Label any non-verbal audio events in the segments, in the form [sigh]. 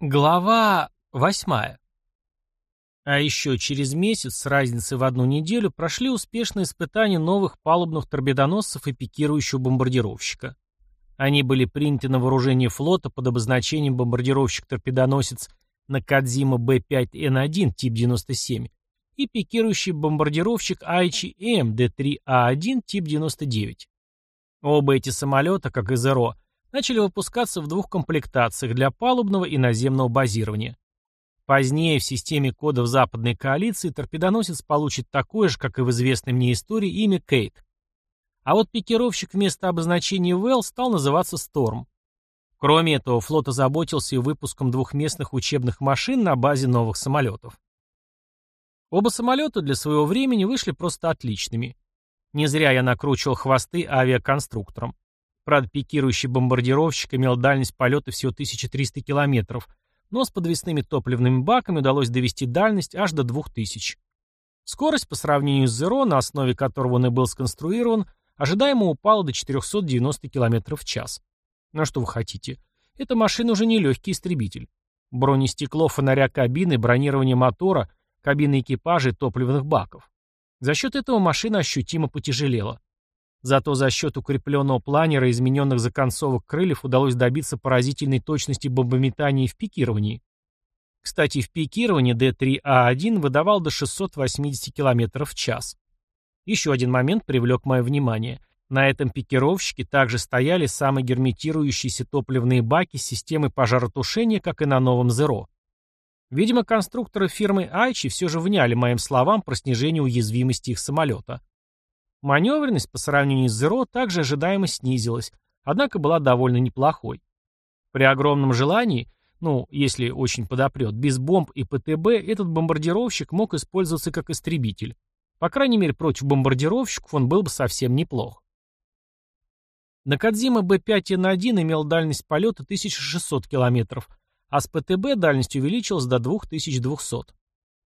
Глава восьмая. А еще через месяц, с разницей в одну неделю, прошли успешные испытания новых палубных торпедоносцев и пикирующего бомбардировщика. Они были приняты на вооружение флота под обозначением бомбардировщик-торпедоносец Накадзима Б-5Н1 тип 97 и пикирующий бомбардировщик Айчи М Д-3А1 тип 99. Оба эти самолета, как и ЗРО, начали выпускаться в двух комплектациях для палубного и наземного базирования. Позднее в системе кодов западной коалиции торпедоносец получит такое же, как и в известной мне истории, имя Кейт. А вот пикировщик вместо обозначения Вэлл стал называться Сторм. Кроме этого, флот озаботился и выпуском двухместных учебных машин на базе новых самолетов. Оба самолета для своего времени вышли просто отличными. Не зря я накручивал хвосты авиаконструкторам. Правда, пикирующий бомбардировщик имел дальность полета всего 1300 километров, но с подвесными топливными баками удалось довести дальность аж до 2000. Скорость по сравнению с Zero, на основе которого он и был сконструирован, ожидаемо упала до 490 км в час. Ну что вы хотите? Эта машина уже не легкий истребитель. Бронестекло фонаря кабины, бронирование мотора, кабины экипажа и топливных баков. За счет этого машина ощутимо потяжелела. Зато за счет укрепленного планера и измененных законцовок крыльев удалось добиться поразительной точности бомбометания в пикировании. Кстати, в пикировании Д-3А1 выдавал до 680 км в час. Еще один момент привлек мое внимание. На этом пикировщике также стояли самые герметирующиеся топливные баки с системой пожаротушения, как и на новом «Зеро». Видимо, конструкторы фирмы Айчи все же вняли моим словам про снижение уязвимости их самолета. Маневренность по сравнению с Zero также ожидаемо снизилась, однако была довольно неплохой. При огромном желании, ну, если очень подопрет, без бомб и ПТБ этот бомбардировщик мог использоваться как истребитель. По крайней мере, против бомбардировщиков он был бы совсем неплох. Накадзима Б-5Н1 имел дальность полета 1600 км, а с ПТБ дальность увеличилась до 2200.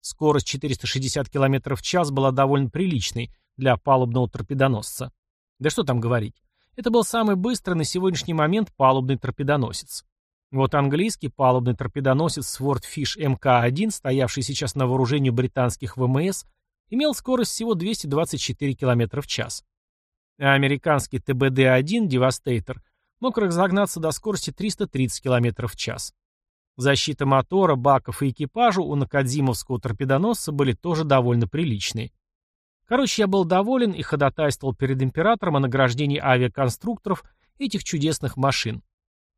Скорость 460 км в час была довольно приличной, для палубного торпедоносца. Да что там говорить. Это был самый быстрый на сегодняшний момент палубный торпедоносец. Вот английский палубный торпедоносец Swordfish МК-1, стоявший сейчас на вооружении британских ВМС, имел скорость всего 224 км в час. А американский ТБД-1 Devastator мог разогнаться до скорости 330 км в час. Защита мотора, баков и экипажа у накадзимовского торпедоносца были тоже довольно приличные. Короче, я был доволен и ходатайствовал перед императором о награждении авиаконструкторов этих чудесных машин.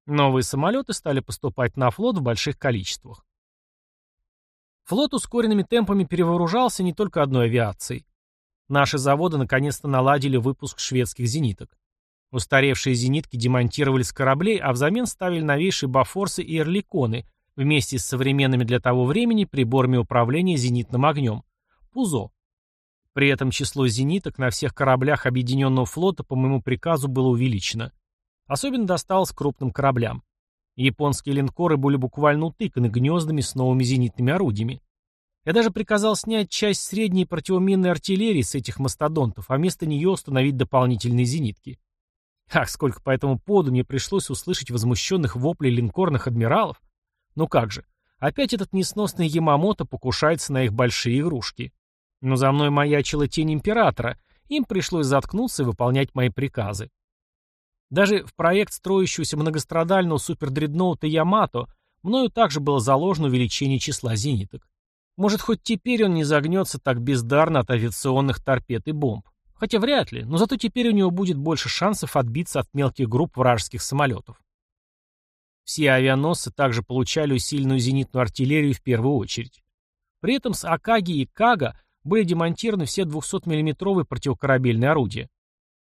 Новые самолеты стали поступать на флот в больших количествах. Флот ускоренными темпами перевооружался не только одной авиацией. Наши заводы наконец-то наладили выпуск шведских зениток. Устаревшие зенитки демонтировали с кораблей, а взамен ставили новейшие бафорсы и эрликоны вместе с современными для того времени приборами управления зенитным огнем. ПУЗО. При этом число зениток на всех кораблях Объединенного флота по моему приказу было увеличено. Особенно досталось крупным кораблям. Японские линкоры были буквально утыканы гнездами с новыми зенитными орудиями. Я даже приказал снять часть средней противоминной артиллерии с этих мастодонтов, а вместо нее установить дополнительные зенитки. Ах, сколько по этому поводу мне пришлось услышать возмущенных воплей линкорных адмиралов. Ну как же, опять этот несносный Ямамото покушается на их большие игрушки. Но за мной маячила тень императора, им пришлось заткнуться и выполнять мои приказы. Даже в проект строящегося многострадального супердредноута Ямато мною также было заложено увеличение числа зениток. Может, хоть теперь он не загнется так бездарно от авиационных торпед и бомб. Хотя вряд ли, но зато теперь у него будет больше шансов отбиться от мелких групп вражеских самолетов. Все авианосцы также получали усиленную зенитную артиллерию в первую очередь. При этом с Акаги и Кага были демонтированы все 200-миллиметровые противокорабельные орудия.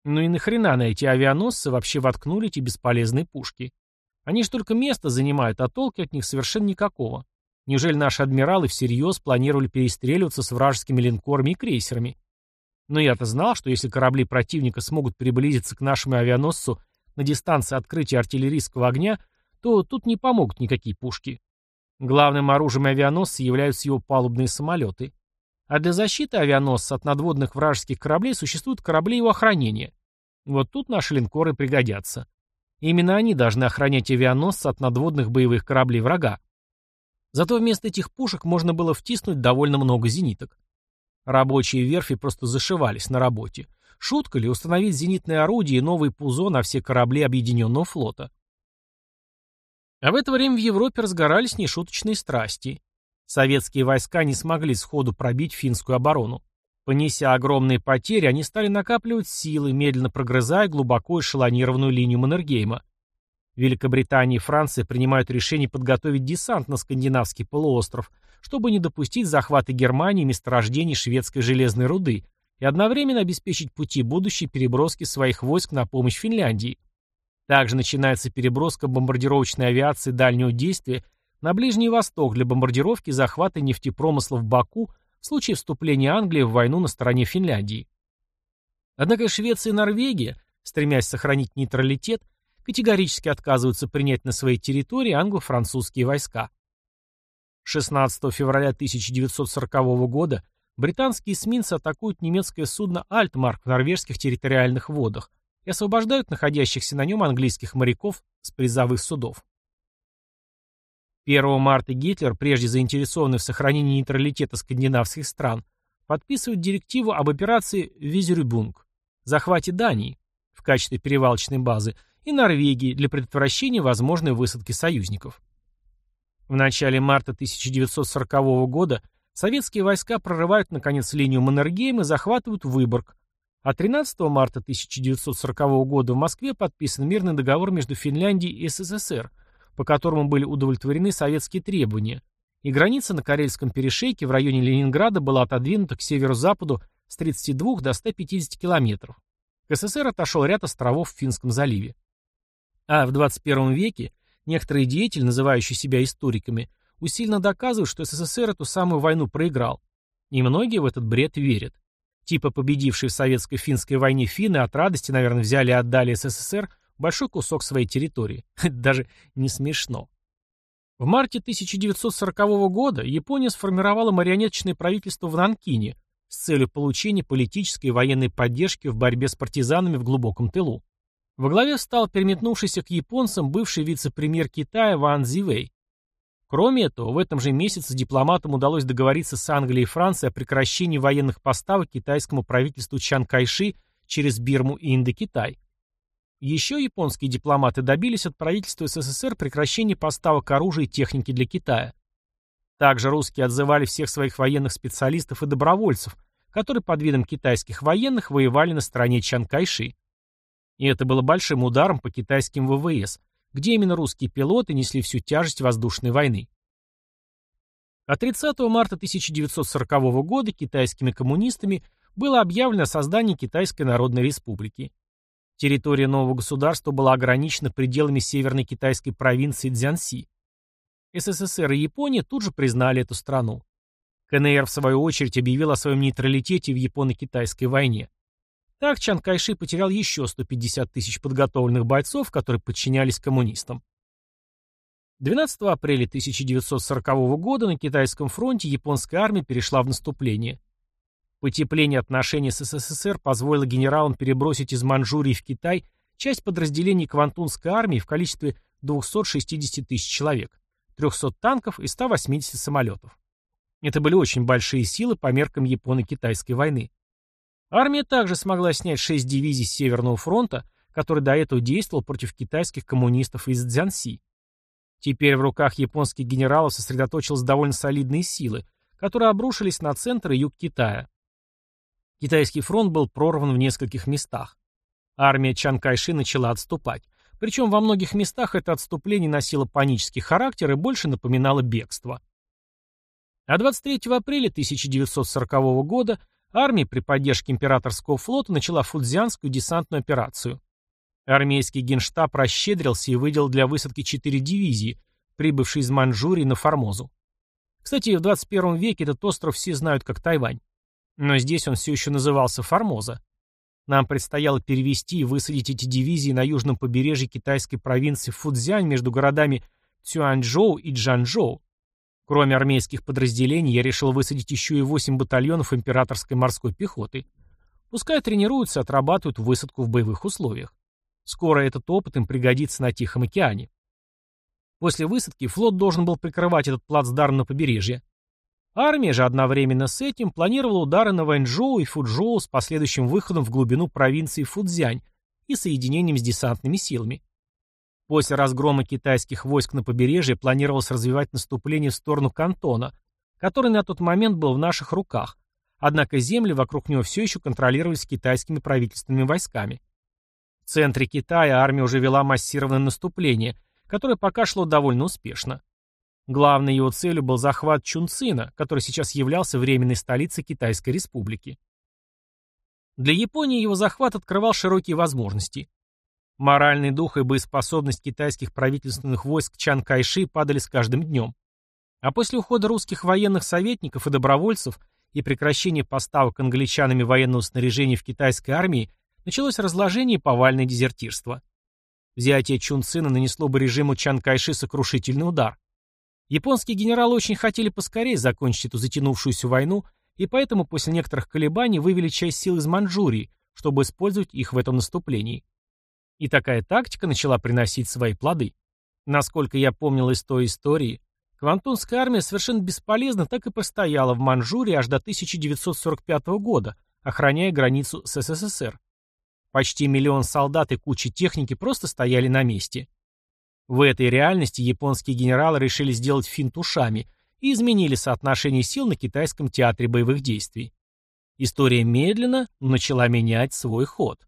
Ну и нахрена на эти авианосцы вообще воткнули эти бесполезные пушки? Они же только место занимают, а толки от них совершенно никакого. Неужели наши адмиралы всерьез планировали перестреливаться с вражескими линкорами и крейсерами? Но я-то знал, что если корабли противника смогут приблизиться к нашему авианосцу на дистанции открытия артиллерийского огня, то тут не помогут никакие пушки. Главным оружием авианосца являются его палубные самолеты. А для защиты авианосца от надводных вражеских кораблей существуют корабли его охранения. Вот тут наши линкоры пригодятся. Именно они должны охранять авианосца от надводных боевых кораблей врага. Зато вместо этих пушек можно было втиснуть довольно много зениток. Рабочие верфи просто зашивались на работе. Шутка ли установить зенитные орудия и новый ПУЗО на все корабли Объединенного флота? А в это время в Европе разгорались нешуточные страсти. Советские войска не смогли сходу пробить финскую оборону. Понеся огромные потери, они стали накапливать силы, медленно прогрызая глубоко эшелонированную линию Маннергейма. Великобритания и Франция принимают решение подготовить десант на скандинавский полуостров, чтобы не допустить захвата Германии месторождений шведской железной руды и одновременно обеспечить пути будущей переброски своих войск на помощь Финляндии. Также начинается переброска бомбардировочной авиации дальнего действия на Ближний Восток для бомбардировки захвата нефтепромысла в Баку в случае вступления Англии в войну на стороне Финляндии. Однако Швеция и Норвегия, стремясь сохранить нейтралитет, категорически отказываются принять на своей территории англо-французские войска. 16 февраля 1940 года британские эсминцы атакуют немецкое судно «Альтмарк» в норвежских территориальных водах и освобождают находящихся на нем английских моряков с призовых судов. 1 марта Гитлер, прежде заинтересованный в сохранении нейтралитета скандинавских стран, подписывает директиву об операции «Визерюбунг» – захвате Дании в качестве перевалочной базы и Норвегии для предотвращения возможной высадки союзников. В начале марта 1940 года советские войска прорывают, наконец, линию Маннергейм и захватывают Выборг, а 13 марта 1940 года в Москве подписан мирный договор между Финляндией и СССР – по которому были удовлетворены советские требования, и граница на Карельском перешейке в районе Ленинграда была отодвинута к северо-западу с 32 до 150 километров. К СССР отошел ряд островов в Финском заливе. А в 21 веке некоторые деятели, называющие себя историками, усиленно доказывают, что СССР эту самую войну проиграл. И многие в этот бред верят. Типа победившие в советско-финской войне финны от радости, наверное, взяли и отдали СССР большой кусок своей территории. [laughs] Это даже не смешно. В марте 1940 года Япония сформировала марионеточное правительство в Нанкине с целью получения политической и военной поддержки в борьбе с партизанами в глубоком тылу. Во главе встал переметнувшийся к японцам бывший вице-премьер Китая Ван Зивей. Кроме этого, в этом же месяце дипломатам удалось договориться с Англией и Францией о прекращении военных поставок китайскому правительству Чан Кайши через Бирму и Индокитай. Еще японские дипломаты добились от правительства СССР прекращения поставок оружия и техники для Китая. Также русские отзывали всех своих военных специалистов и добровольцев, которые под видом китайских военных воевали на стороне Чан Кайши. И это было большим ударом по китайским ВВС, где именно русские пилоты несли всю тяжесть воздушной войны. А 30 марта 1940 года китайскими коммунистами было объявлено о создании Китайской Народной Республики. Территория нового государства была ограничена пределами северной китайской провинции Цзянси. СССР и Япония тут же признали эту страну. КНР, в свою очередь, объявил о своем нейтралитете в Японо-Китайской войне. Так Чан Кайши потерял еще 150 тысяч подготовленных бойцов, которые подчинялись коммунистам. 12 апреля 1940 года на китайском фронте японская армия перешла в наступление. Потепление отношений с СССР позволило генералам перебросить из Манчжурии в Китай часть подразделений Квантунской армии в количестве 260 тысяч человек, 300 танков и 180 самолетов. Это были очень большие силы по меркам Японо-Китайской войны. Армия также смогла снять 6 дивизий Северного фронта, который до этого действовал против китайских коммунистов из Цзянси. Теперь в руках японских генералов сосредоточились довольно солидные силы, которые обрушились на центр и юг Китая. Китайский фронт был прорван в нескольких местах. Армия Чан Кайши начала отступать. Причем во многих местах это отступление носило панический характер и больше напоминало бегство. А 23 апреля 1940 года армия при поддержке императорского флота начала фудзианскую десантную операцию. Армейский генштаб расщедрился и выделил для высадки четыре дивизии, прибывшие из Манчжурии на Формозу. Кстати, в 21 веке этот остров все знают как Тайвань. Но здесь он все еще назывался Формоза. Нам предстояло перевести и высадить эти дивизии на южном побережье китайской провинции Фудзянь между городами Цюаньчжоу и Джанчжоу. Кроме армейских подразделений, я решил высадить еще и 8 батальонов императорской морской пехоты. Пускай тренируются, отрабатывают высадку в боевых условиях. Скоро этот опыт им пригодится на Тихом океане. После высадки флот должен был прикрывать этот плацдарм на побережье. Армия же одновременно с этим планировала удары на Вэньчжоу и Фуджоу с последующим выходом в глубину провинции Фудзянь и соединением с десантными силами. После разгрома китайских войск на побережье планировалось развивать наступление в сторону Кантона, который на тот момент был в наших руках, однако земли вокруг него все еще контролировались китайскими правительственными войсками. В центре Китая армия уже вела массированное наступление, которое пока шло довольно успешно. Главной его целью был захват Чунцина, который сейчас являлся временной столицей Китайской республики. Для Японии его захват открывал широкие возможности. Моральный дух и боеспособность китайских правительственных войск Чан Кайши падали с каждым днем. А после ухода русских военных советников и добровольцев и прекращения поставок англичанами военного снаряжения в китайской армии началось разложение и повальное дезертирство. Взятие Чунцина нанесло бы режиму Чан Кайши сокрушительный удар. Японские генералы очень хотели поскорее закончить эту затянувшуюся войну, и поэтому после некоторых колебаний вывели часть сил из Манчжурии, чтобы использовать их в этом наступлении. И такая тактика начала приносить свои плоды. Насколько я помнил из той истории, Квантунская армия совершенно бесполезно так и постояла в Манчжурии аж до 1945 года, охраняя границу с СССР. Почти миллион солдат и куча техники просто стояли на месте. В этой реальности японские генералы решили сделать финт ушами и изменили соотношение сил на китайском театре боевых действий. История медленно начала менять свой ход.